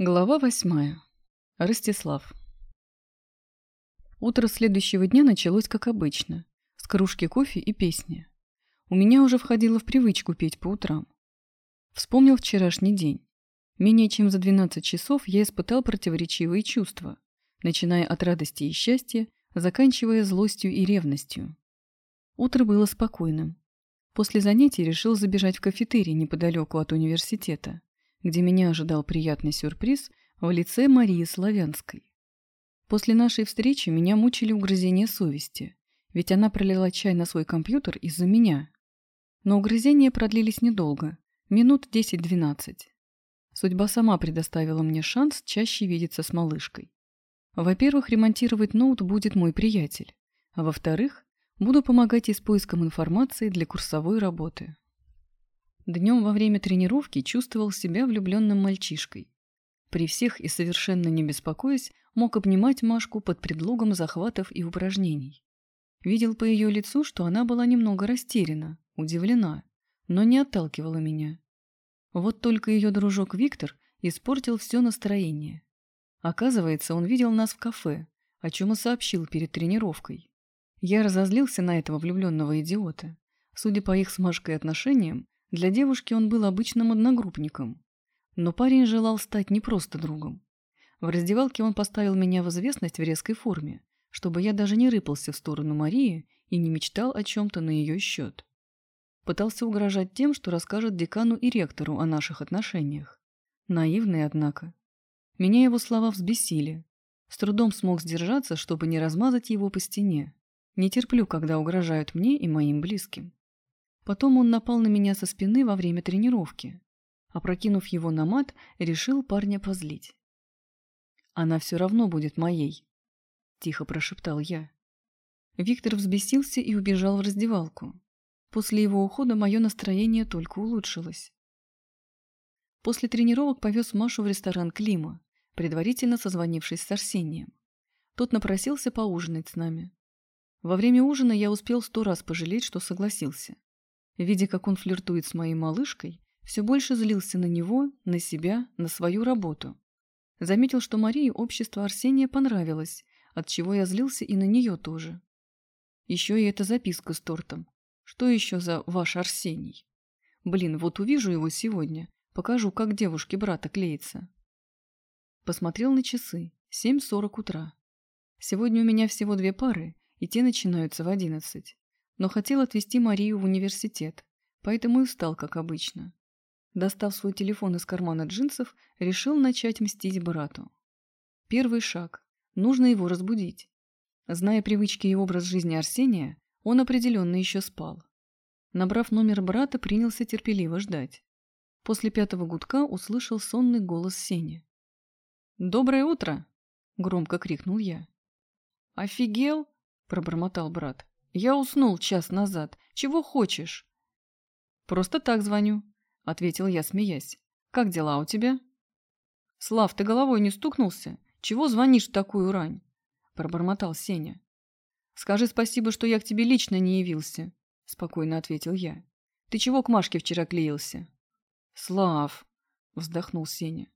Глава восьмая. Ростислав. Утро следующего дня началось как обычно, с кружки кофе и песни. У меня уже входило в привычку петь по утрам. Вспомнил вчерашний день. Менее чем за 12 часов я испытал противоречивые чувства, начиная от радости и счастья, заканчивая злостью и ревностью. Утро было спокойным. После занятий решил забежать в кафетерий неподалеку от университета, где меня ожидал приятный сюрприз в лице Марии Славянской. После нашей встречи меня мучили угрызения совести, ведь она пролила чай на свой компьютер из-за меня. Но угрызения продлились недолго, минут 10-12. Судьба сама предоставила мне шанс чаще видеться с малышкой. Во-первых, ремонтировать ноут будет мой приятель, а во-вторых, буду помогать ей с поиском информации для курсовой работы. Днем во время тренировки чувствовал себя влюбленным мальчишкой. При всех и совершенно не беспокоясь, мог обнимать Машку под предлогом захватов и упражнений. Видел по ее лицу, что она была немного растеряна, удивлена, но не отталкивала меня. Вот только ее дружок Виктор испортил все настроение. Оказывается, он видел нас в кафе, о чем и сообщил перед тренировкой. Я разозлился на этого влюбленного идиота. Судя по их с Машкой отношениям, для девушки он был обычным одногруппником. Но парень желал стать не просто другом. В раздевалке он поставил меня в известность в резкой форме, чтобы я даже не рыпался в сторону Марии и не мечтал о чем-то на ее счет. Пытался угрожать тем, что расскажет декану и ректору о наших отношениях. Наивный, однако. Меня его слова взбесили. С трудом смог сдержаться, чтобы не размазать его по стене. Не терплю, когда угрожают мне и моим близким. Потом он напал на меня со спины во время тренировки. Опрокинув его на мат, решил парня позлить. «Она все равно будет моей», — тихо прошептал я. Виктор взбесился и убежал в раздевалку. После его ухода мое настроение только улучшилось. После тренировок повез Машу в ресторан «Клима», предварительно созвонившись с Арсением. Тот напросился поужинать с нами. Во время ужина я успел сто раз пожалеть, что согласился. Видя, как он флиртует с моей малышкой, все больше злился на него, на себя, на свою работу. Заметил, что Марии общество Арсения понравилось, от чего я злился и на нее тоже. Еще и эта записка с тортом. Что еще за ваш Арсений? Блин, вот увижу его сегодня. Покажу, как девушке брата клеится. Посмотрел на часы. 7.40 утра. Сегодня у меня всего две пары, и те начинаются в одиннадцать. Но хотел отвезти Марию в университет, поэтому и встал, как обычно. Достав свой телефон из кармана джинсов, решил начать мстить брату. Первый шаг. Нужно его разбудить. Зная привычки и образ жизни Арсения, он определенно еще спал. Набрав номер брата, принялся терпеливо ждать. После пятого гудка услышал сонный голос Сени. «Доброе утро!» — громко крикнул я. «Офигел?» — пробормотал брат. «Я уснул час назад. Чего хочешь?» «Просто так звоню», — ответил я, смеясь. «Как дела у тебя?» «Слав, ты головой не стукнулся? Чего звонишь в такую рань?» — пробормотал Сеня. «Скажи спасибо, что я к тебе лично не явился», — спокойно ответил я. «Ты чего к Машке вчера клеился?» «Слав», — вздохнул Сеня.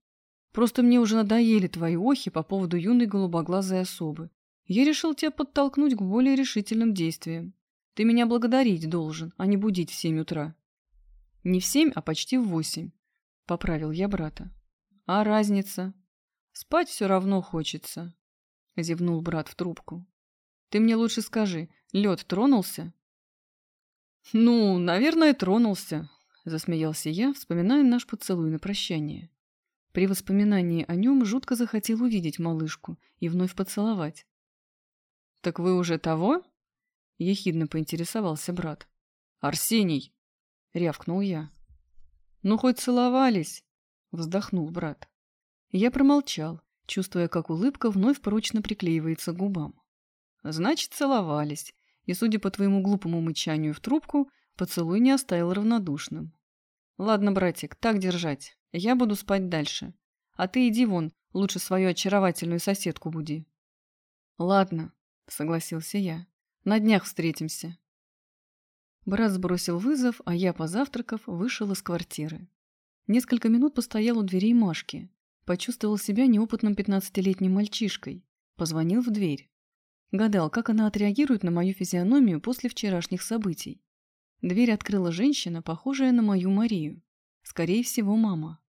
«Просто мне уже надоели твои охи по поводу юной голубоглазой особы. Я решил тебя подтолкнуть к более решительным действиям. Ты меня благодарить должен, а не будить в семь утра». «Не в семь, а почти в восемь», — поправил я брата. «А разница?» «Спать все равно хочется», — зевнул брат в трубку. Ты мне лучше скажи, лед тронулся? Ну, наверное, тронулся, засмеялся я, вспоминая наш поцелуй на прощание. При воспоминании о нем жутко захотел увидеть малышку и вновь поцеловать. «Так вы уже того?» — ехидно поинтересовался брат. «Арсений!» — рявкнул я. «Ну, хоть целовались!» — вздохнул брат. Я промолчал, чувствуя, как улыбка вновь прочно приклеивается к губам. Значит, целовались. И, судя по твоему глупому мычанию в трубку, поцелуй не оставил равнодушным. Ладно, братик, так держать. Я буду спать дальше. А ты иди вон, лучше свою очаровательную соседку буди. Ладно, согласился я. На днях встретимся. Брат сбросил вызов, а я, позавтракав, вышел из квартиры. Несколько минут постоял у дверей Машки. Почувствовал себя неопытным пятнадцатилетним мальчишкой. Позвонил в дверь. Гадал, как она отреагирует на мою физиономию после вчерашних событий. Дверь открыла женщина, похожая на мою Марию. Скорее всего, мама.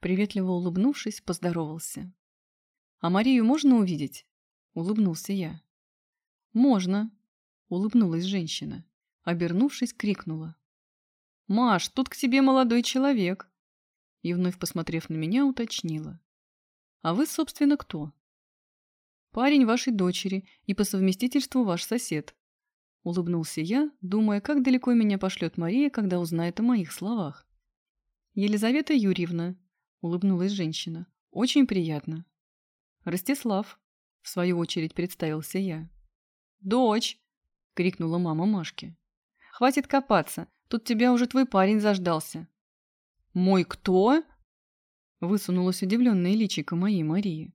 Приветливо улыбнувшись, поздоровался. «А Марию можно увидеть?» – улыбнулся я. «Можно», – улыбнулась женщина. Обернувшись, крикнула. «Маш, тут к тебе молодой человек!» И вновь посмотрев на меня, уточнила. «А вы, собственно, кто?» «Парень вашей дочери и по совместительству ваш сосед», — улыбнулся я, думая, как далеко меня пошлет Мария, когда узнает о моих словах. «Елизавета Юрьевна», — улыбнулась женщина, — «очень приятно». «Ростислав», — в свою очередь представился я. «Дочь!» — крикнула мама Машки. «Хватит копаться, тут тебя уже твой парень заждался». «Мой кто?» — высунулась удивленная личико моей Марии.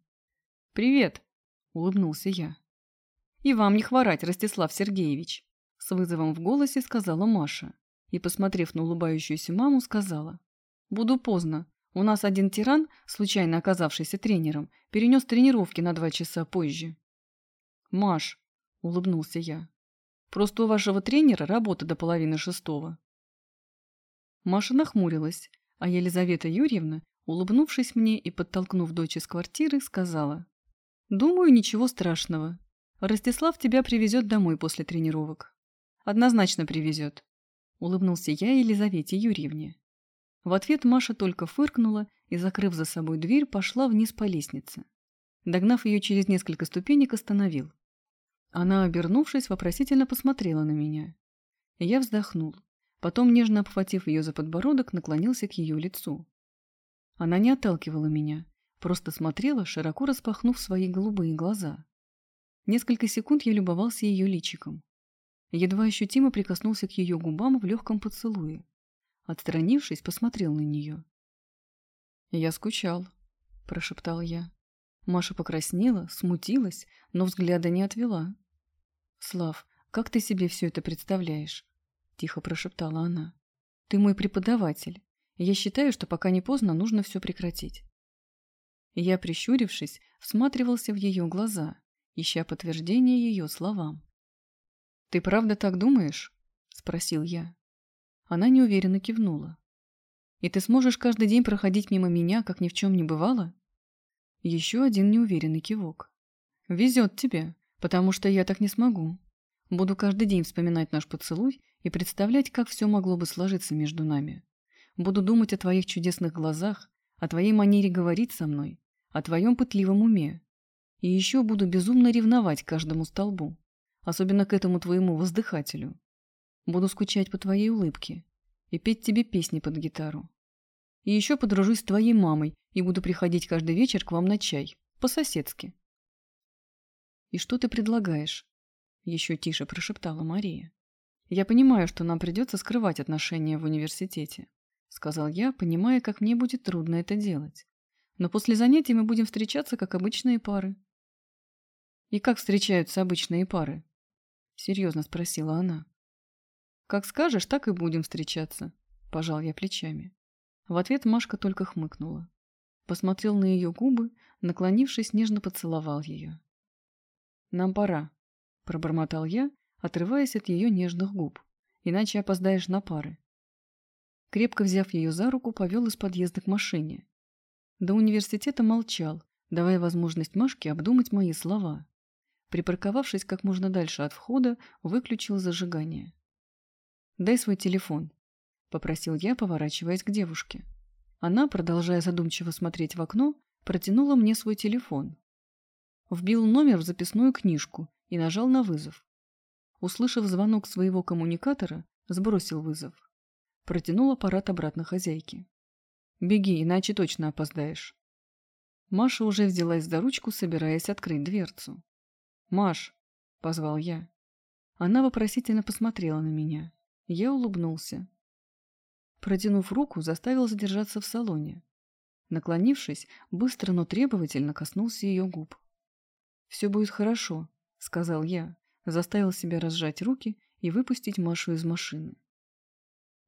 «Привет!» — улыбнулся я. «И вам не хворать, Ростислав Сергеевич!» — с вызовом в голосе сказала Маша и, посмотрев на улыбающуюся маму, сказала. «Буду поздно. У нас один тиран, случайно оказавшийся тренером, перенес тренировки на два часа позже». «Маш!» — улыбнулся я. «Просто у вашего тренера работа до половины шестого». Маша нахмурилась, а Елизавета Юрьевна, улыбнувшись мне и подтолкнув дочь из квартиры, сказала. «Думаю, ничего страшного. Ростислав тебя привезет домой после тренировок». «Однозначно привезет», — улыбнулся я Елизавете Юрьевне. В ответ Маша только фыркнула и, закрыв за собой дверь, пошла вниз по лестнице. Догнав ее через несколько ступенек, остановил. Она, обернувшись, вопросительно посмотрела на меня. Я вздохнул. Потом, нежно обхватив ее за подбородок, наклонился к ее лицу. Она не отталкивала меня, просто смотрела, широко распахнув свои голубые глаза. Несколько секунд я любовался ее личиком. Едва ощутимо прикоснулся к ее губам в легком поцелуе. Отстранившись, посмотрел на нее. «Я скучал», – прошептал я. Маша покраснела, смутилась, но взгляда не отвела. «Слав, как ты себе все это представляешь?» — тихо прошептала она. «Ты мой преподаватель, я считаю, что пока не поздно, нужно все прекратить». Я, прищурившись, всматривался в ее глаза, ища подтверждение ее словам. «Ты правда так думаешь?» — спросил я. Она неуверенно кивнула. «И ты сможешь каждый день проходить мимо меня, как ни в чем не бывало?» Еще один неуверенный кивок. «Везет тебе, потому что я так не смогу. Буду каждый день вспоминать наш поцелуй и представлять, как все могло бы сложиться между нами. Буду думать о твоих чудесных глазах, о твоей манере говорить со мной, о твоем пытливом уме. И еще буду безумно ревновать каждому столбу, особенно к этому твоему воздыхателю. Буду скучать по твоей улыбке и петь тебе песни под гитару. И еще подружусь с твоей мамой и буду приходить каждый вечер к вам на чай, по-соседски. «И что ты предлагаешь?» — еще тише прошептала Мария. «Я понимаю, что нам придется скрывать отношения в университете», — сказал я, понимая, как мне будет трудно это делать. «Но после занятий мы будем встречаться, как обычные пары». «И как встречаются обычные пары?» — серьезно спросила она. «Как скажешь, так и будем встречаться», — пожал я плечами. В ответ Машка только хмыкнула. Посмотрел на ее губы, наклонившись, нежно поцеловал ее. «Нам пора», — пробормотал я, отрываясь от ее нежных губ. «Иначе опоздаешь на пары». Крепко взяв ее за руку, повел из подъезда к машине. До университета молчал, давая возможность Машке обдумать мои слова. Припарковавшись как можно дальше от входа, выключил зажигание. «Дай свой телефон», — попросил я, поворачиваясь к девушке. Она, продолжая задумчиво смотреть в окно, протянула мне свой телефон. Вбил номер в записную книжку и нажал на вызов. Услышав звонок своего коммуникатора, сбросил вызов. Протянул аппарат обратно хозяйке. «Беги, иначе точно опоздаешь». Маша уже взялась за ручку, собираясь открыть дверцу. «Маш!» — позвал я. Она вопросительно посмотрела на меня. Я улыбнулся. Протянув руку, заставил задержаться в салоне. Наклонившись, быстро, но требовательно коснулся ее губ. «Все будет хорошо», — сказал я, заставил себя разжать руки и выпустить Машу из машины.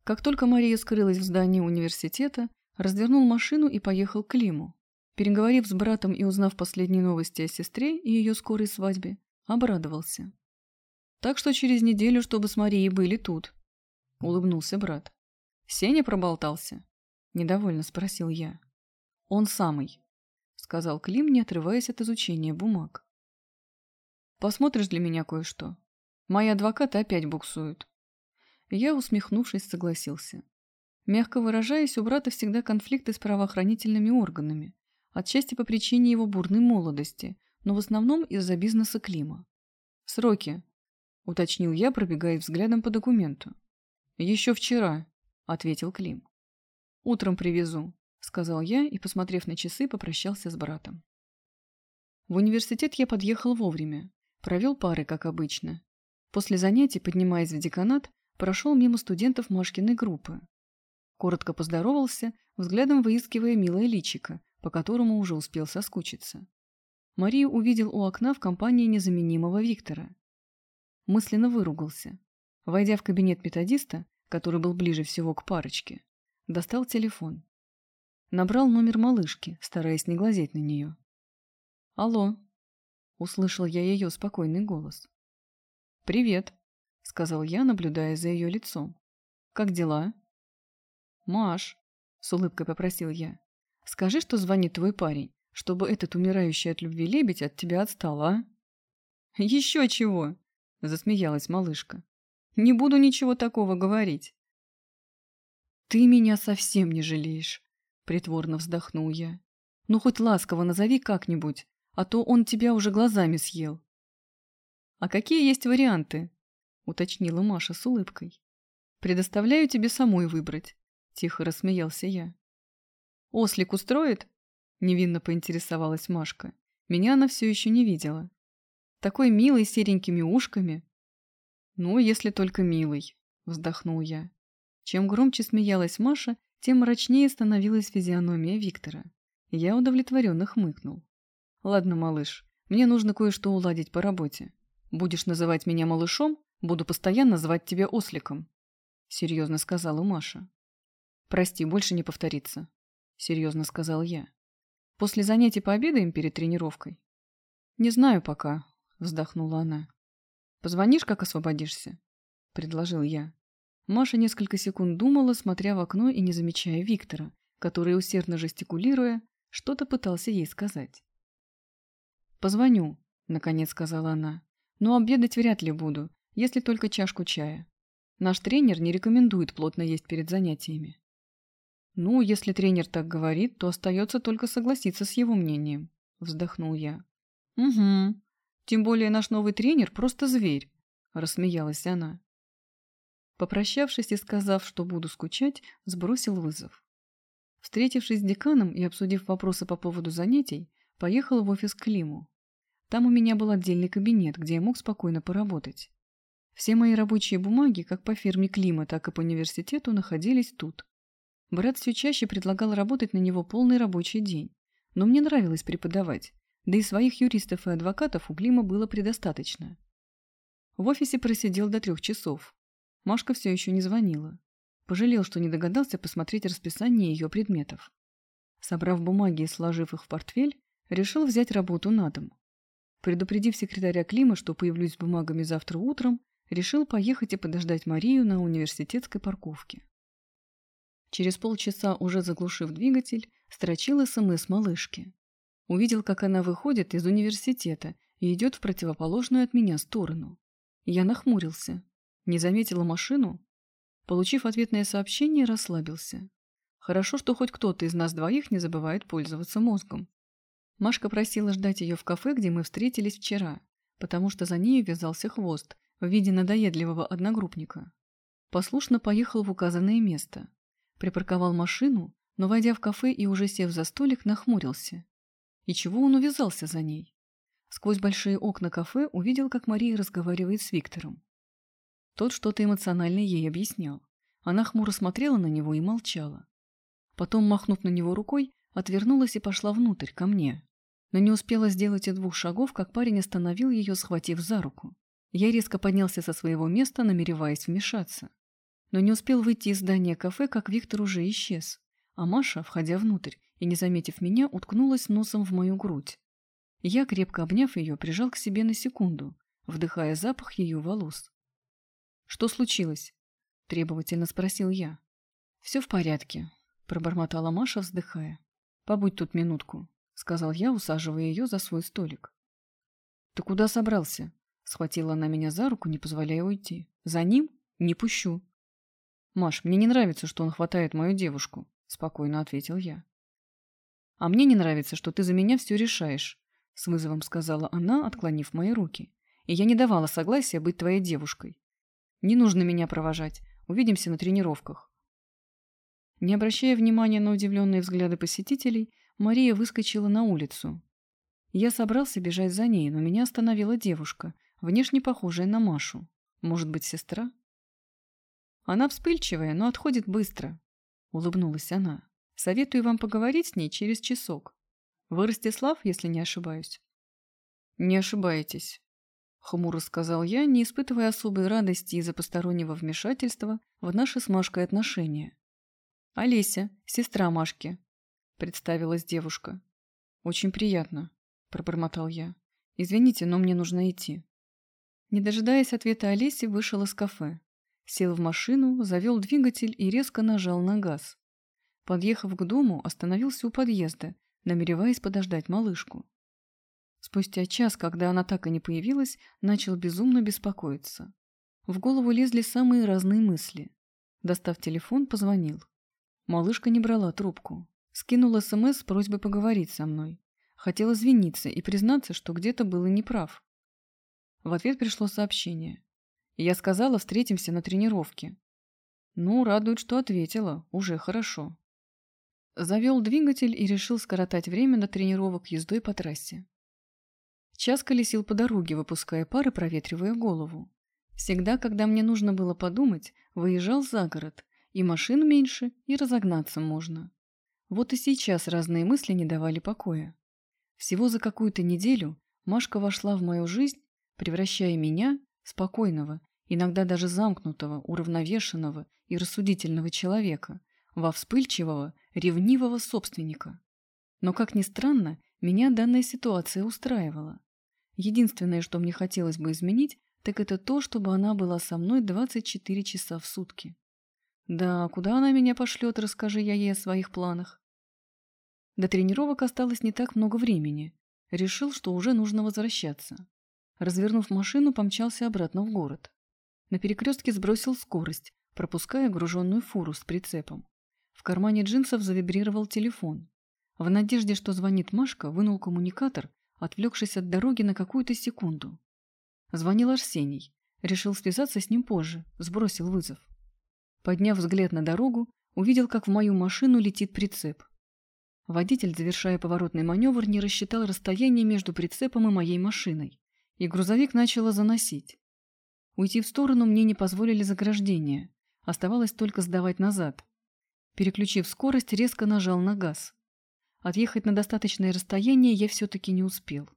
Как только Мария скрылась в здании университета, развернул машину и поехал к Лиму. Переговорив с братом и узнав последние новости о сестре и ее скорой свадьбе, обрадовался. «Так что через неделю, чтобы с Марией были тут», — улыбнулся брат. «Сеня проболтался?» — недовольно спросил я. «Он самый», — сказал Клим, не отрываясь от изучения бумаг. «Посмотришь для меня кое-что? Мои адвокаты опять буксуют». Я, усмехнувшись, согласился. Мягко выражаясь, у брата всегда конфликты с правоохранительными органами, отчасти по причине его бурной молодости, но в основном из-за бизнеса Клима. «Сроки», — уточнил я, пробегая взглядом по документу. «Еще вчера», — ответил Клим. «Утром привезу», — сказал я и, посмотрев на часы, попрощался с братом. В университет я подъехал вовремя, провел пары, как обычно. После занятий, поднимаясь в деканат, прошел мимо студентов Машкиной группы, Коротко поздоровался, взглядом выискивая милое личико, по которому уже успел соскучиться. Марию увидел у окна в компании незаменимого Виктора. Мысленно выругался. Войдя в кабинет методиста, который был ближе всего к парочке, достал телефон. Набрал номер малышки, стараясь не глазеть на нее. «Алло!» — услышал я ее спокойный голос. «Привет!» — сказал я, наблюдая за ее лицом. «Как дела?» «Маш», — с улыбкой попросил я, — «скажи, что звонит твой парень, чтобы этот умирающий от любви лебедь от тебя отстал, а?» «Еще чего!» — засмеялась малышка. «Не буду ничего такого говорить». «Ты меня совсем не жалеешь», — притворно вздохнул я. «Ну, хоть ласково назови как-нибудь, а то он тебя уже глазами съел». «А какие есть варианты?» — уточнила Маша с улыбкой. «Предоставляю тебе самой выбрать. Тихо рассмеялся я. «Ослик устроит?» Невинно поинтересовалась Машка. Меня она все еще не видела. Такой милый, серенькими ушками. «Ну, если только милый», — вздохнул я. Чем громче смеялась Маша, тем мрачнее становилась физиономия Виктора. Я удовлетворенно хмыкнул. «Ладно, малыш, мне нужно кое-что уладить по работе. Будешь называть меня малышом, буду постоянно звать тебя осликом», — серьезно сказала Маша. «Прости, больше не повторится», — серьезно сказал я. «После занятий пообедаем перед тренировкой?» «Не знаю пока», — вздохнула она. «Позвонишь, как освободишься?» — предложил я. Маша несколько секунд думала, смотря в окно и не замечая Виктора, который, усердно жестикулируя, что-то пытался ей сказать. «Позвоню», — наконец сказала она. «Но обедать вряд ли буду, если только чашку чая. Наш тренер не рекомендует плотно есть перед занятиями». «Ну, если тренер так говорит, то остается только согласиться с его мнением», — вздохнул я. «Угу. Тем более наш новый тренер просто зверь», — рассмеялась она. Попрощавшись и сказав, что буду скучать, сбросил вызов. Встретившись с деканом и обсудив вопросы по поводу занятий, поехал в офис к Климу. Там у меня был отдельный кабинет, где я мог спокойно поработать. Все мои рабочие бумаги, как по фирме Клима, так и по университету, находились тут. Брат все чаще предлагал работать на него полный рабочий день. Но мне нравилось преподавать, да и своих юристов и адвокатов у Клима было предостаточно. В офисе просидел до трех часов. Машка все еще не звонила. Пожалел, что не догадался посмотреть расписание ее предметов. Собрав бумаги и сложив их в портфель, решил взять работу на дом. Предупредив секретаря Клима, что появлюсь с бумагами завтра утром, решил поехать и подождать Марию на университетской парковке. Через полчаса, уже заглушив двигатель, строчил СМС малышке. Увидел, как она выходит из университета и идет в противоположную от меня сторону. Я нахмурился. Не заметила машину? Получив ответное сообщение, расслабился. Хорошо, что хоть кто-то из нас двоих не забывает пользоваться мозгом. Машка просила ждать ее в кафе, где мы встретились вчера, потому что за ней вязался хвост в виде надоедливого одногруппника. Послушно поехал в указанное место. Припарковал машину, но, войдя в кафе и уже сев за столик, нахмурился. И чего он увязался за ней? Сквозь большие окна кафе увидел, как Мария разговаривает с Виктором. Тот что-то эмоционально ей объяснял. Она хмуро смотрела на него и молчала. Потом, махнув на него рукой, отвернулась и пошла внутрь, ко мне. Но не успела сделать и двух шагов, как парень остановил ее, схватив за руку. Я резко поднялся со своего места, намереваясь вмешаться. Но не успел выйти из здания кафе, как Виктор уже исчез. А Маша, входя внутрь, и, не заметив меня, уткнулась носом в мою грудь. Я, крепко обняв ее, прижал к себе на секунду, вдыхая запах ее волос. «Что случилось?» – требовательно спросил я. «Все в порядке», – пробормотала Маша, вздыхая. «Побудь тут минутку», – сказал я, усаживая ее за свой столик. «Ты куда собрался?» – схватила она меня за руку, не позволяя уйти. «За ним? Не пущу». «Маш, мне не нравится, что он хватает мою девушку», – спокойно ответил я. «А мне не нравится, что ты за меня все решаешь», – с вызовом сказала она, отклонив мои руки. «И я не давала согласия быть твоей девушкой. Не нужно меня провожать. Увидимся на тренировках». Не обращая внимания на удивленные взгляды посетителей, Мария выскочила на улицу. Я собрался бежать за ней, но меня остановила девушка, внешне похожая на Машу. Может быть, сестра? Она вспыльчивая, но отходит быстро. Улыбнулась она. Советую вам поговорить с ней через часок. Вы Ростислав, если не ошибаюсь? Не ошибаетесь, хмуро сказал я, не испытывая особой радости из-за постороннего вмешательства в наши с Машкой отношения. Олеся, сестра Машки, представилась девушка. Очень приятно, пробормотал я. Извините, но мне нужно идти. Не дожидаясь ответа Олеси, вышел из кафе. Сел в машину, завел двигатель и резко нажал на газ. Подъехав к дому, остановился у подъезда, намереваясь подождать малышку. Спустя час, когда она так и не появилась, начал безумно беспокоиться. В голову лезли самые разные мысли. Достав телефон, позвонил. Малышка не брала трубку. Скинул СМС с просьбой поговорить со мной. Хотел извиниться и признаться, что где-то было неправ. В ответ пришло сообщение. Я сказала, встретимся на тренировке. Ну, радует, что ответила. Уже хорошо. Завел двигатель и решил скоротать время до тренировок ездой по трассе. Час колесил по дороге, выпуская пар и проветривая голову. Всегда, когда мне нужно было подумать, выезжал за город. И машин меньше, и разогнаться можно. Вот и сейчас разные мысли не давали покоя. Всего за какую-то неделю Машка вошла в мою жизнь, превращая меня спокойного, иногда даже замкнутого, уравновешенного и рассудительного человека, во вспыльчивого, ревнивого собственника. Но, как ни странно, меня данная ситуация устраивала. Единственное, что мне хотелось бы изменить, так это то, чтобы она была со мной 24 часа в сутки. Да, куда она меня пошлет, расскажи я ей о своих планах. До тренировок осталось не так много времени. Решил, что уже нужно возвращаться. Развернув машину, помчался обратно в город. На перекрестке сбросил скорость, пропуская груженную фуру с прицепом. В кармане джинсов завибрировал телефон. В надежде, что звонит Машка, вынул коммуникатор, отвлекшись от дороги на какую-то секунду. Звонил Арсений. Решил связаться с ним позже, сбросил вызов. Подняв взгляд на дорогу, увидел, как в мою машину летит прицеп. Водитель, завершая поворотный маневр, не рассчитал расстояние между прицепом и моей машиной и грузовик начало заносить. Уйти в сторону мне не позволили заграждения, оставалось только сдавать назад. Переключив скорость, резко нажал на газ. Отъехать на достаточное расстояние я все-таки не успел.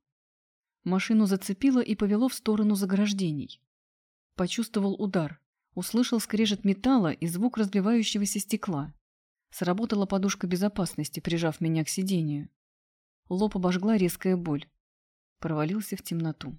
Машину зацепило и повело в сторону заграждений. Почувствовал удар, услышал скрежет металла и звук разбивающегося стекла. Сработала подушка безопасности, прижав меня к сидению. Лоб обожгла резкая боль провалился в темноту.